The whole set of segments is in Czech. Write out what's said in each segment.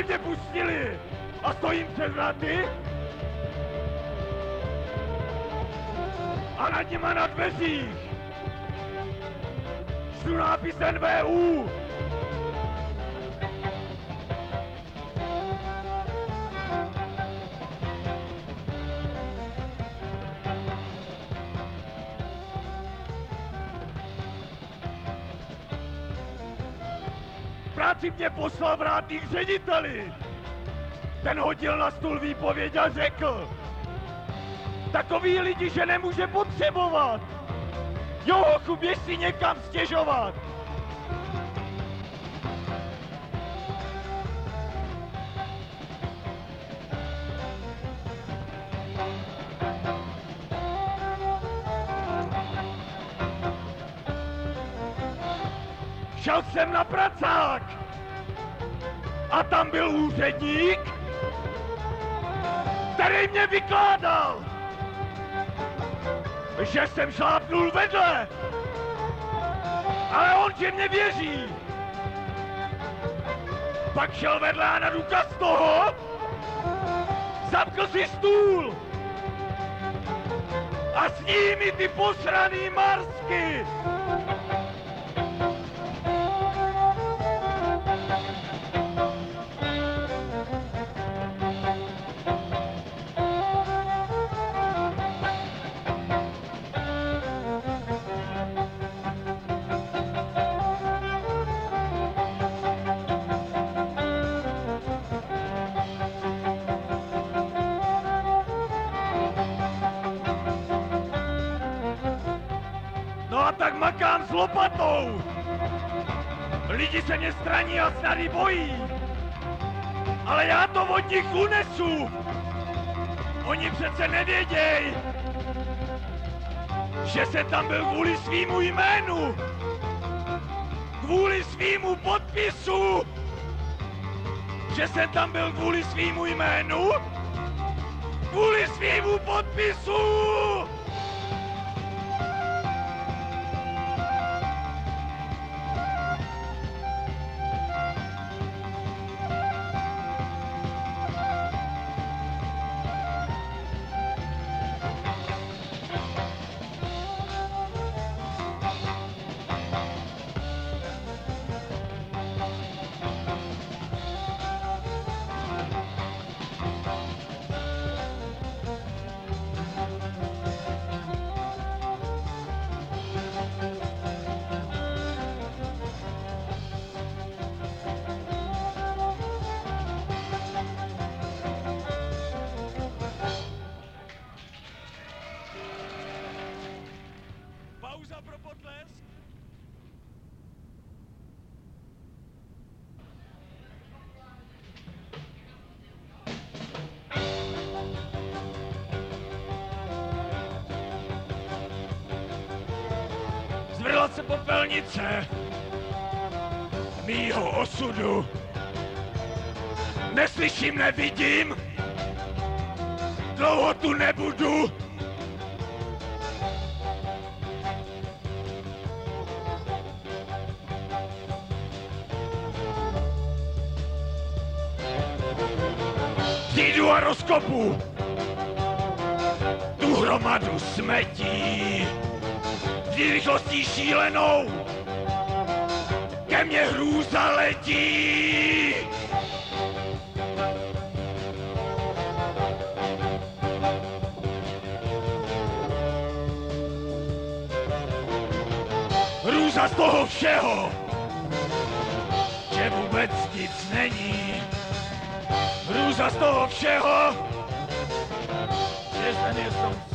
aby mě pustili. A stojím před vraty a nad nima na dveřích čtu nápis NVU. Práci mě poslal vrátný k řediteli. Ten hodil na stůl výpověď a řekl, takový lidi, že nemůže potřebovat. Jo, hochu, běž si někam stěžovat. A tam byl úředník, který mě vykládal, že jsem šlápnul vedle, ale on, že mě věří. Pak šel vedle a na důkaz toho zamkl si stůl a s nimi ty posraný marsky. Tak makám s lopatou. Lidi se mě straní a snady bojí. Ale já to od nich unesu. Oni přece nevěděj, že se tam byl kvůli svýmu jménu. Kvůli svýmu podpisu. Že jsem tam byl kvůli svýmu jménu. Kvůli svýmu podpisu. Popelnice mýho osudu. Neslyším, nevidím, dlouho tu nebudu. Přijdu a rozkopu tu hromadu smetí s rychlostí šílenou ke mně hrůza letí. Hrůza z toho všeho, že vůbec nic není. Hrůza z toho všeho, že ten je v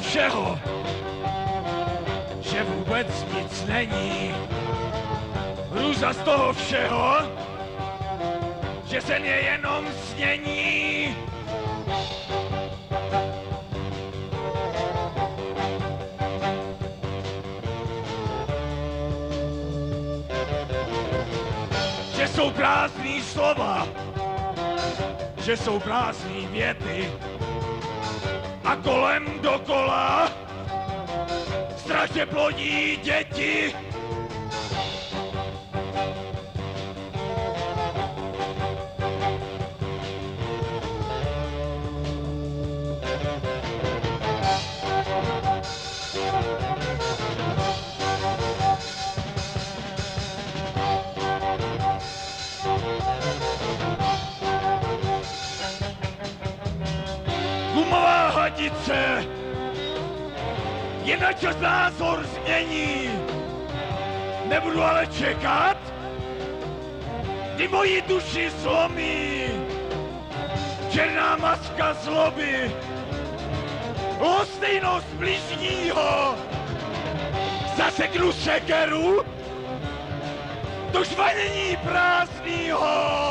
všeho, že vůbec nic není. Hrůza z toho všeho, že sen je jenom snění. Že jsou prázdný slova, že jsou prázdný věty a kolem dokola strašně plodí děti. Na čas názor změní. Nebudu ale čekat, kdy moji duši slomí černá maska zloby, lostejnost bližního, zaseknu sekeru do žvanění prázdnýho.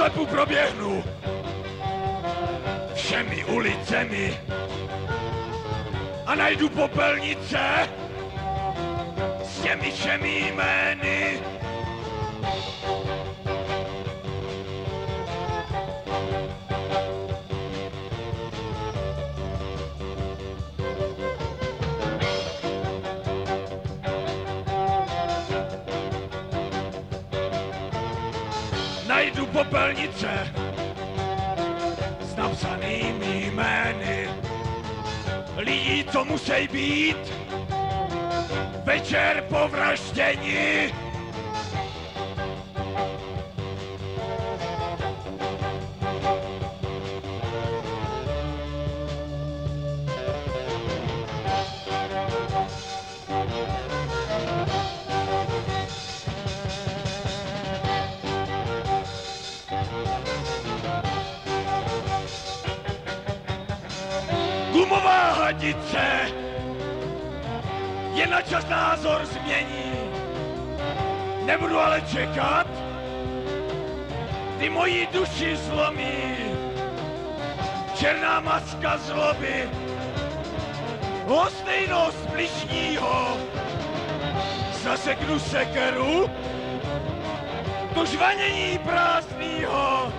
Poslepu proběhnu všemi ulicemi a najdu popelnice s těmi všemi jmény. Najdu popelnice s napsanými jmény lidí, co musí být večer po vraždění. Gumová hadice je na čas názor změní. Nebudu ale čekat, ty moji duši zlomí. Černá maska zloby, hostejnost bližního. Zaseknu sekeru do žvanění prázdnýho.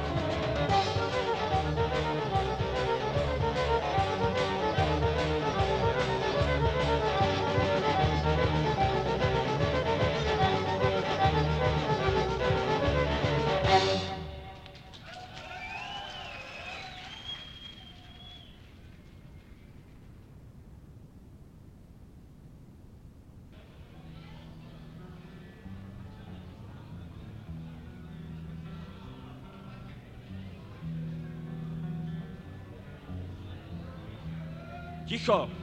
Bishop.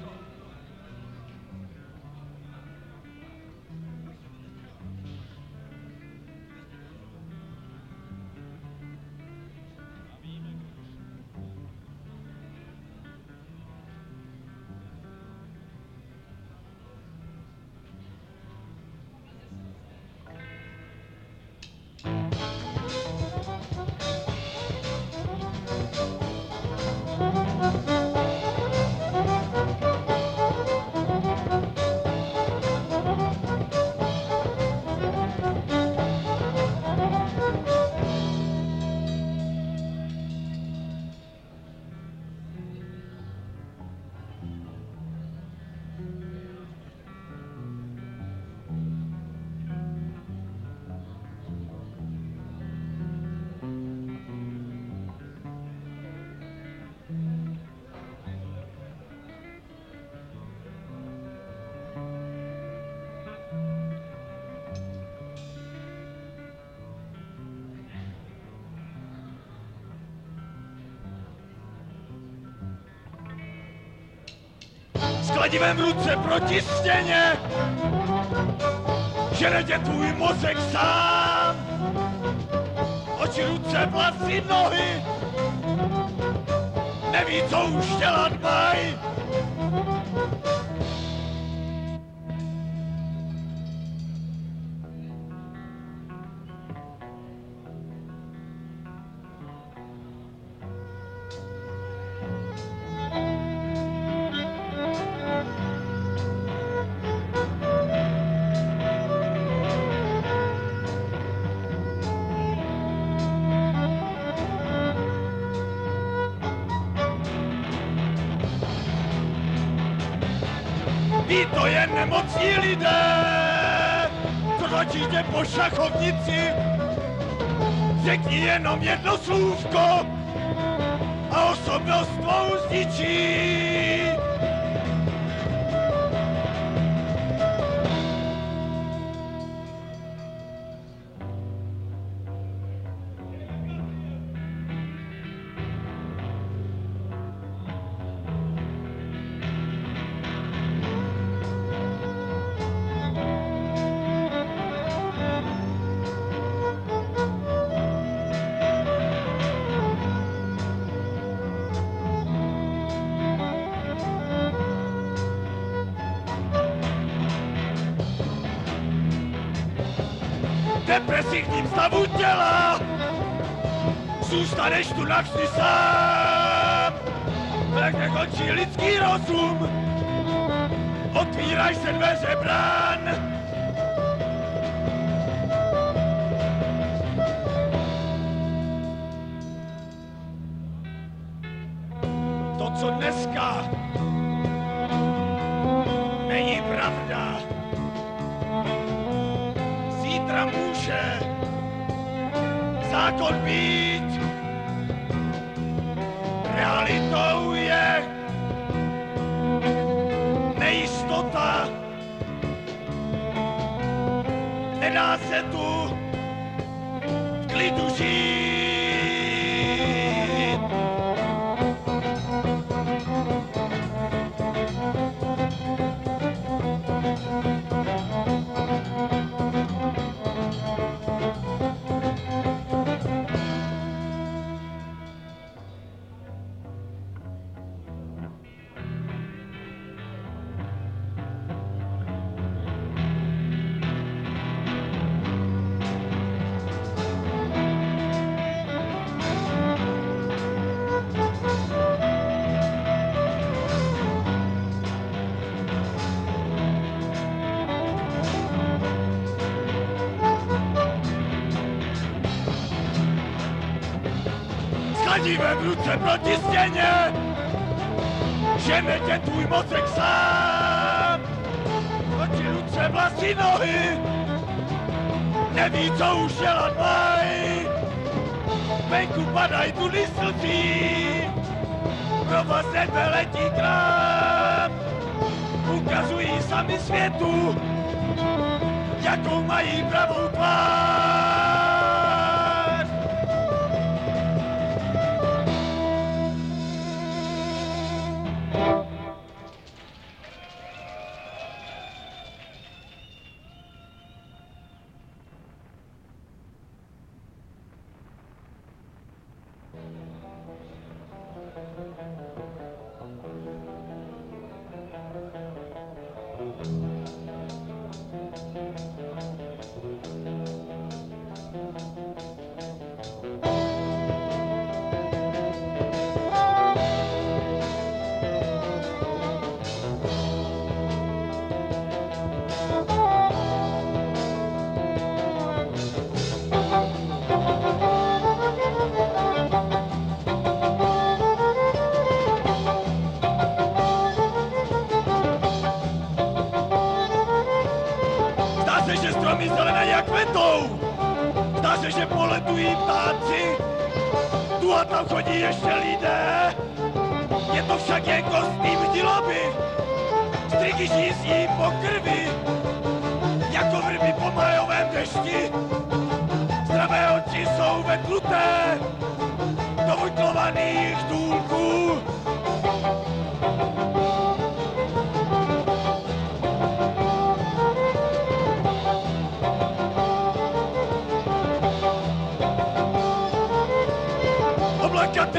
S v ruce proti stěně, žene tě tvůj mozek sám. Oči, ruce, vlasy, nohy, neví, co už dělat mají. Ví to jen nemocní lidé, tě po šachovnici. Řekni jenom jedno slůvko a osobnost tvou zničí. Depresivním stavu těla. Zůstaneš tu navždy sám, tak nekončí lidský rozum. Otvírají se dveře brán. Může zákon být. Realitou je kladivem v ruce proti stěně, žene tě tvůj mozek sám. Oči, ruce, vlasy, nohy, neví, co už dělat mají. Venku padají tudy slzí, pro vás nebe letí krám. Ukazují sami světu, jakou mají pravou tvář. Že poletují ptáci. Tu a tam chodí ještě lidé. Je to však jen kostým diloby. Striky žízní po krvi. Jako vrby po majovém dešti. Zdravé oči jsou vetluté. Do vytlovaných důlků.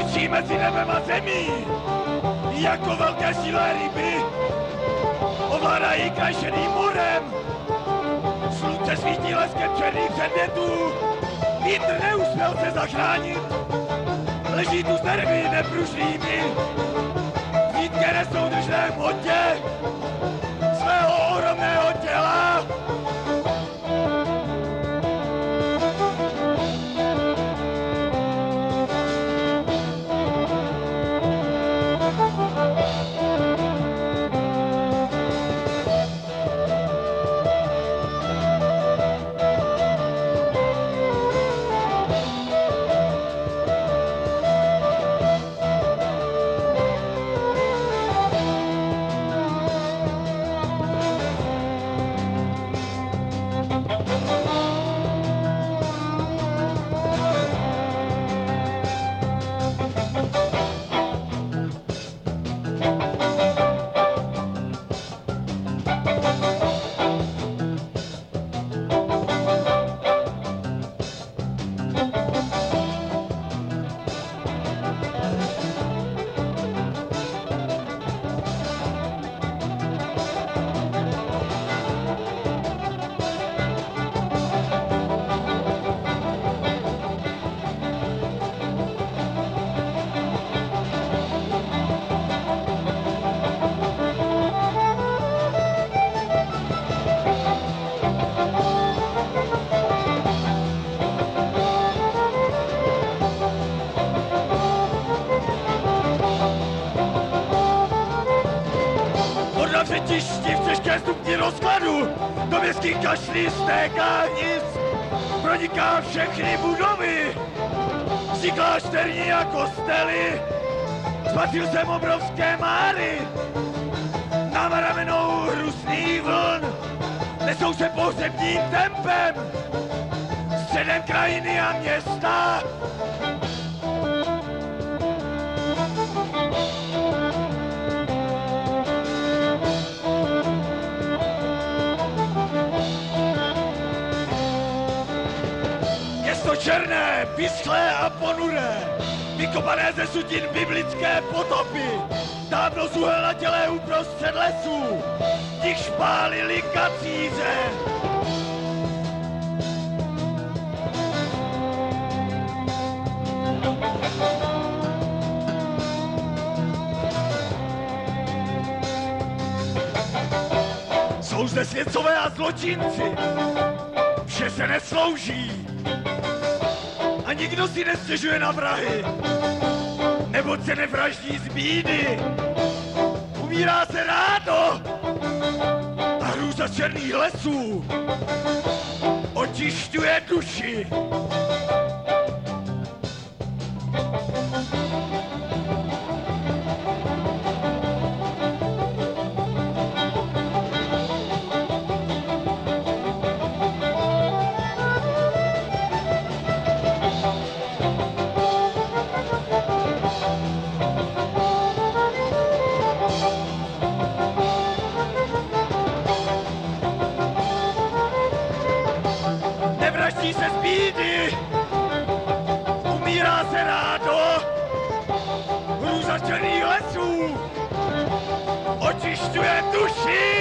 Tečí mezi nebem a zemí, jako velké sílé ryby. Ovládají kraj šedým morem, slunce svítí leskem černých předmětů, vítr neuspěl se zachránit. Leží tu nervy nepružnými, nítky nesou držné v hmotě svého ohromného těla. Rozkladu do městských kašlí stéká nic, proniká všechny budovy, vždy klášterní a kostely. Spatřil jsem obrovské máry, ramenou hrusný vln, nesou se pohřebním tempem, středem krajiny a města. Černé, vyschlé a ponuré, vykopané ze sutin biblické potopy, dávno zuhelnatělé uprostřed lesů, těch špálili kacíře. Jsou zde světcové a zločinci, vše se neslouží. Nikdo si nestěžuje na vrahy, neboť se nevraždí z bídy. Umírá se rádo a hrůza černých lesů očišťuje duši. Hrůza černých lesů očišťuje duši.